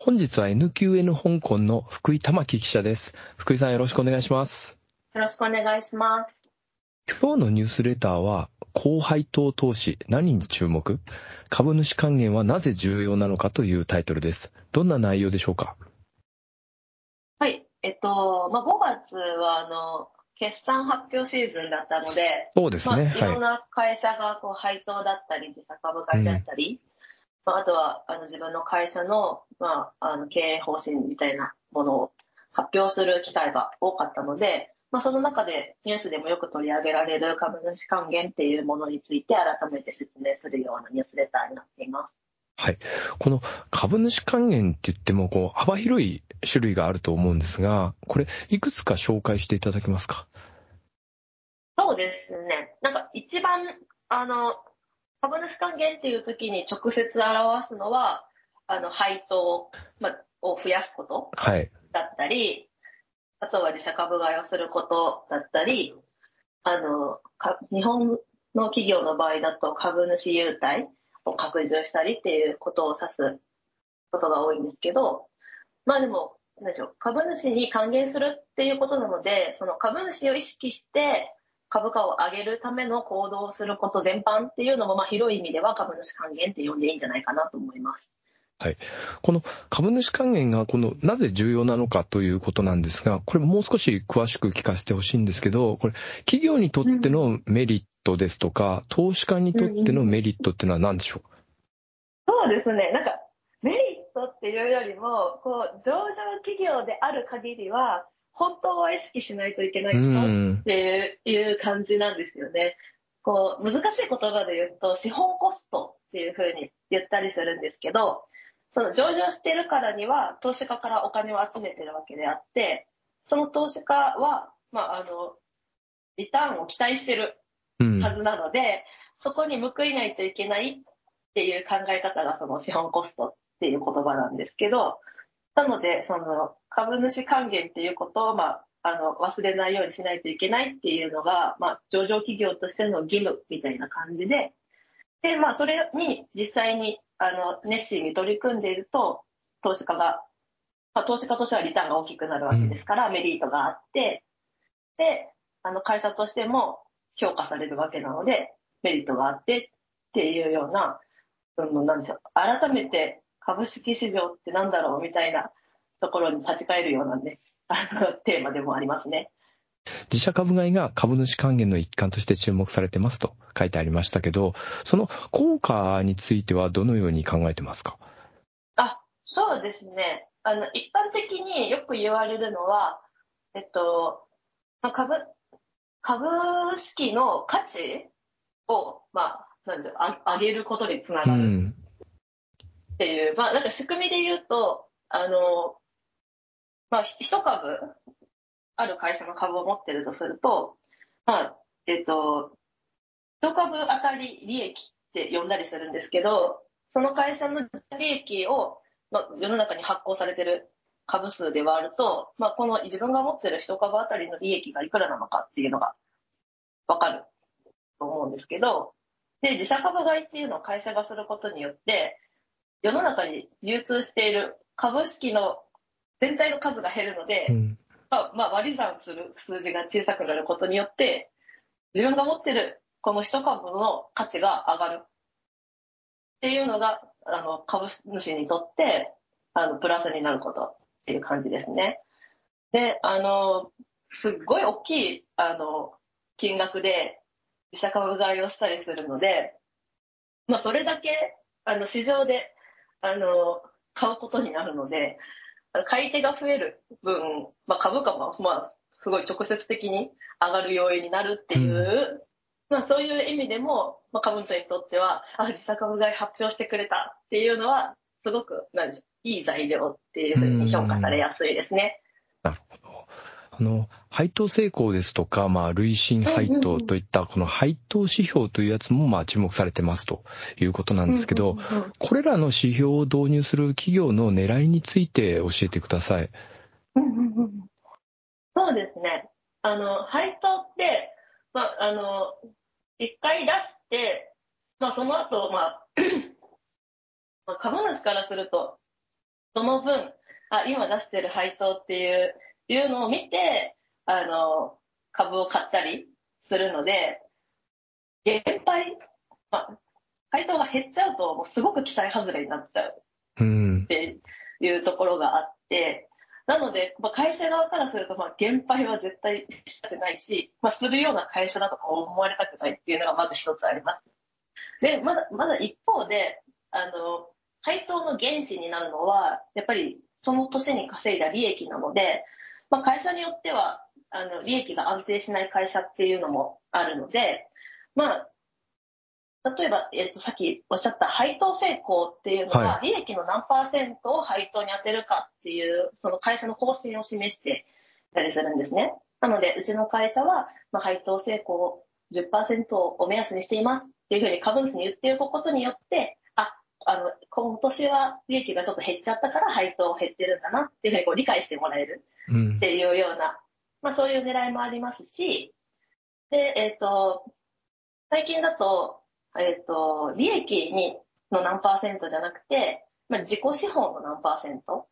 本日は NQN 香港の福井玉木記者です。福井さんよろしくお願いします。よろしくお願いします。今日のニュースレターは、高配当投資何に注目？株主還元はなぜ重要なのかというタイトルです。どんな内容でしょうか？はい。えっと、まあ、5月は、あの、決算発表シーズンだったので、そうですね。まあ、いろんはな会社がこう配当だったり、自社株買いだったり、まあ、あとはあの自分の会社の,、まあ、あの経営方針みたいなものを発表する機会が多かったので、まあ、その中でニュースでもよく取り上げられる株主還元っていうものについて改めて説明するようなニュースレターになっています。い。はい。この株主還元って言っても、こう、幅広い種類があると思うんですが、これ、いくつか紹介していただけますか？そうですね。なんか一番、あの、株主還元っていう時に直接表すのは、あの、配当、まあ、を増やすことはい。だったり、あとは自社株買いをすることだったり、あの、か日本の企業の場合だと株主優待を拡充したりっていうことを指すことが多いんですけど、まあでも、なんでしょう、株主に還元するっていうことなので、その株主を意識して株価を上げるための行動をすること全般っていうのも、まあ広い意味では株主還元って呼んでいいんじゃないかなと思います。この株主還元がこのなぜ重要なのかということなんですが、これもう少し詳しく聞かせてほしいんですけど、これ企業にとってのメリットですとか、投資家にとってのメリットっていうのは何でしょう？そうですね。なんか、メリットっていうよりも、こう、上場企業である限りは、本当は意識しないといけないうなっん。ていう感じなんですよね。こう、難しい言葉で言うと、資本コストっていうふうに言ったりするんですけど、その上場してるからには、投資家からお金を集めてるわけであって、その投資家は、まあ、あの、リターンを期待してるうん。はずなので、そこに報いないといけないっていう考え方がその資本コストっていう言葉なんですけど、なので、その株主還元っていうことを、まあ、あの、忘れないようにしないといけないっていうのが、まあ、上場企業としての義務みたいな感じで、で、まあ、それに実際に、あの、熱心に取り組んでいると、投資家が、まあ、投資家としてはリターンが大きくなるわけですから、メリットがあって、で、あの、会社としても評価されるわけなので、メリットがあってっていうような、うん、なんでしょう、改めて株式市場ってなんだろうみたいなところに立ち返るようなね、あの、テーマでもありますね。自社株買いが株主還元の一環として注目されてますと書いてありましたけど、その効果についてはどのように考えてますか？あ、そうですね。あの、一般的によく言われるのは、えっと、まあ、株、株式の価値を、まあ、なんでしょう、あ上げることにつなうがるん。っていう、まあ、なんか仕組みで言うと、あの、まあ、一株、ある会社の株を持ってるとすると、まあ、えっと、一株当たり利益って呼んだりするんですけど、その会社の利益を、まあ、世の中に発行されてる株数で割ると、まあ、この自分が持ってる一株当たりの利益がいくらなのかっていうのがわかると思うんですけど、で、自社株買いっていうのを会社がすることによって、世の中に流通している株式の全体の数が減るので、うんまあ、まあ、割り算する数字が小さくなることによって、自分が持ってるこの一株の価値が上がるっていうのが、あの、株主にとって、あの、プラスになることっていう感じですね。で、あの、すっごい大きい、あの、金額で自社株買いをしたりするので、まあ、それだけ、あの、市場で、買うことになるので、買い手が増える分、まあ、株価も、まあ、すごい直接的に上がる要因になるっていう、まあ、そういう意味でも、まあ、株主にとっては、あ、自社株買い発表してくれたっていうのは、すごく、いい材料っていうふうに評価されやすいですね。なるほど。配当成功ですとか、まあ、累進配当といった、この配当指標というやつも、まあ、注目されてますということなんですけど、これらの指標を導入する企業の狙いについて教えてください。うんうんうんそうですね。あの、配当って、まあ、あの、一回出して、まあ、その後、まあ、まあ株主からすると、その分、あ、今出してる配当っていう、いうのを見て、あの、株を買ったりするので、減配、まあ、配当が減っちゃうと、もうすごく期待外れになっちゃううんっ。ていうところがあって、なので、まあ、会社側からすると、まあ、減配は絶対したくないし、まあ、するような会社だとか思われたくないっていうのがまず一つあります。で、まだ、まだ一方で、あの、配当の原資になるのは、やっぱりその年に稼いだ利益なので、まあ、会社によっては、利益が安定しない会社っていうのもあるので、まあ、例えば、えっと、さっきおっしゃった配当成功っていうのは、は利益の何パーセントを配当に当てるかっていう、その会社の方針を示してたりするんですね。なので、うちの会社は、まあ、配当成功10%をお目安にしていますっていうふうに株主に言っておくことによって、あ、あの、今年は利益がちょっと減っちゃったから配当減ってるんだなっていうふうにこう理解してもらえるうんっ。ていうような、まあそういう狙いもありますし、で、えっ、と、最近だと、えっ、と、利益にの何パーセントじゃなくて、まあ自己資本の何パーセントっ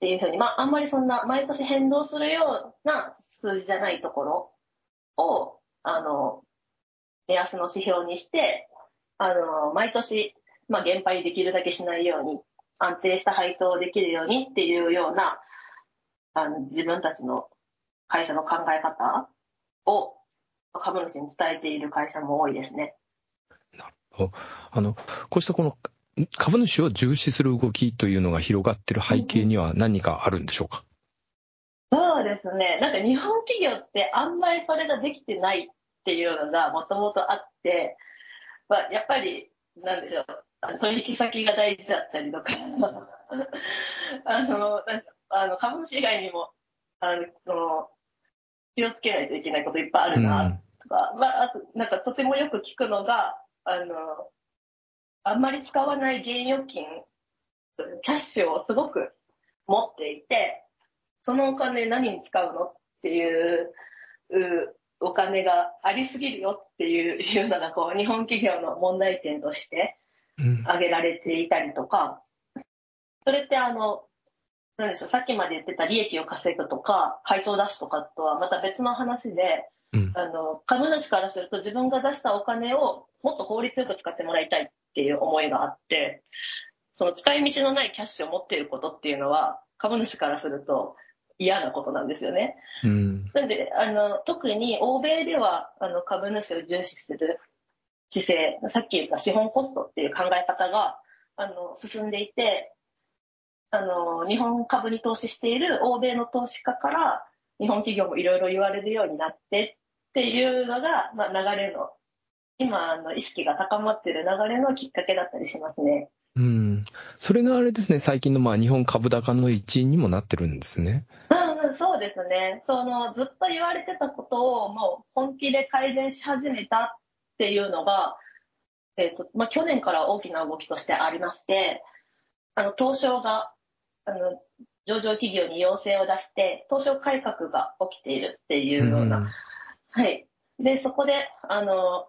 ていうふうに、まああんまりそんな毎年変動するような数字じゃないところを、あの、目安の指標にして、あの、毎年、まあ減配できるだけしないように、安定した配当できるようにっていうような、あの、自分たちの会社の考え方を株主に伝えている会社も多いですね。あの、こうしたこの株主を重視する動きというのが広がってる背景には何かあるんでしょうか？そうですね。なんか日本企業ってあんまりそれができてないっていうのがもともとあって、まあ、やっぱり、なんでしょう、取引先が大事だったりとか、あの、あの株主以外にも、あの、その気をつけないといけないこといっぱいあるな、とか、まあ、あと、なんかとてもよく聞くのが、あの、あんまり使わない現預金、キャッシュをすごく持っていて、そのお金何に使うのっていううお金がありすぎるよっていうのがこう日本企業の問題点としてうん。挙げられていたりとか、それってあの、なんでしょう、さっきまで言ってた利益を稼ぐとか、配当を出すとかとはまた別の話で、うん。あの、株主からすると自分が出したお金をもっと効率よく使ってもらいたいっていう思いがあって、その使い道のないキャッシュを持っていることっていうのは、株主からすると嫌なことなんですよね。うん。なんで、あの、特に欧米では、あの、株主を重視する姿勢、さっき言った資本コストっていう考え方が、あの、進んでいて、あの、日本株に投資している欧米の投資家から、日本企業もいろいろ言われるようになってっていうのが、まあ、流れの、今、あの、意識が高まっている流れのきっかけだったりしますね。うん。それがあれですね、最近のまあ日本株高の一因にもなってるんですね。うんうん、そうですね。その、ずっと言われてたことを、もう本気で改善し始めたっていうのが、えっ、と、まあ、去年から大きな動きとしてありまして、あの、東証が、上場企業に要請を出して、東証改革が起きているっていうような、はい。で、そこで、あの、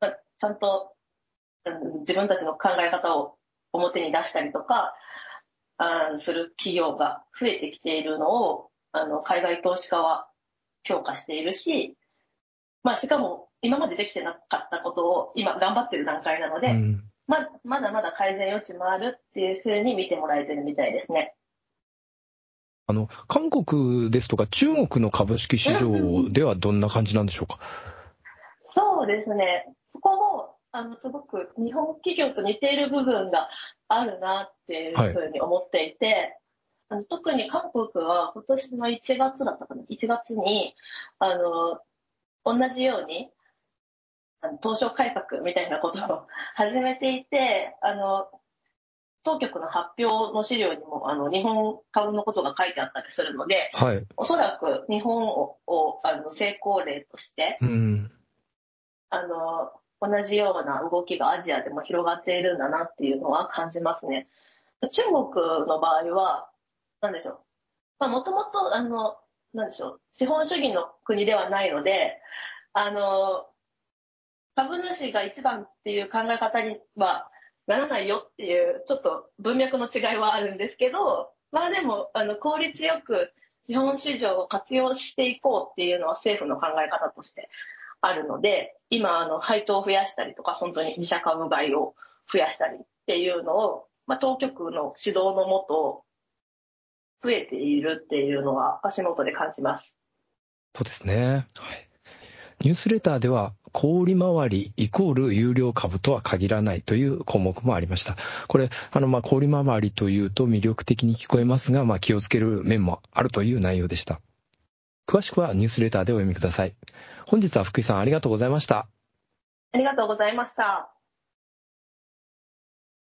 まあちゃんと、うん自分たちの考え方を表に出したりとか、あーする企業が増えてきているのを、あの、海外投資家は評価しているし、まあ、しかも、今までできてなかったことを今頑張ってる段階なので、うん。ま、まだまだ改善余地もあるっていうふうに見てもらえてるみたいですね。あの、韓国ですとか中国の株式市場ではどんな感じなんでしょうか？そうですね。そこも、あの、すごく日本企業と似ている部分があるなっていうふうに思っていて、あの特に韓国は今年の1月だったかな ?1 月に、あの、同じように、東証改革みたいなことを始めていて、あの、当局の発表の資料にも、あの、日本株のことが書いてあったりするので、はい。おそらく日本を、をあの、成功例として、うん。あの、同じような動きがアジアでも広がっているんだなっていうのは感じますね。中国の場合は、なんでしょう。まあ、もともと、あの、なんでしょう。資本主義の国ではないので、あの、株主が一番っていう考え方には、ならないよっていう、ちょっと文脈の違いはあるんですけど、まあでも、あの、効率よく資本市場を活用していこうっていうのは政府の考え方としてあるので、今、あの、配当を増やしたりとか、本当に自社株買いを増やしたりっていうのを、まあ、当局の指導のもと、増えているっていうのは足元で感じます。そうですね。はい。ニュースレターでは、小売回りイコール有料株とは限らないという項目もありました。これ、あの、ま、小売回りというと魅力的に聞こえますが、まあ、気をつける面もあるという内容でした。詳しくはニュースレターでお読みください。本日は福井さんありがとうございました。ありがとうございました。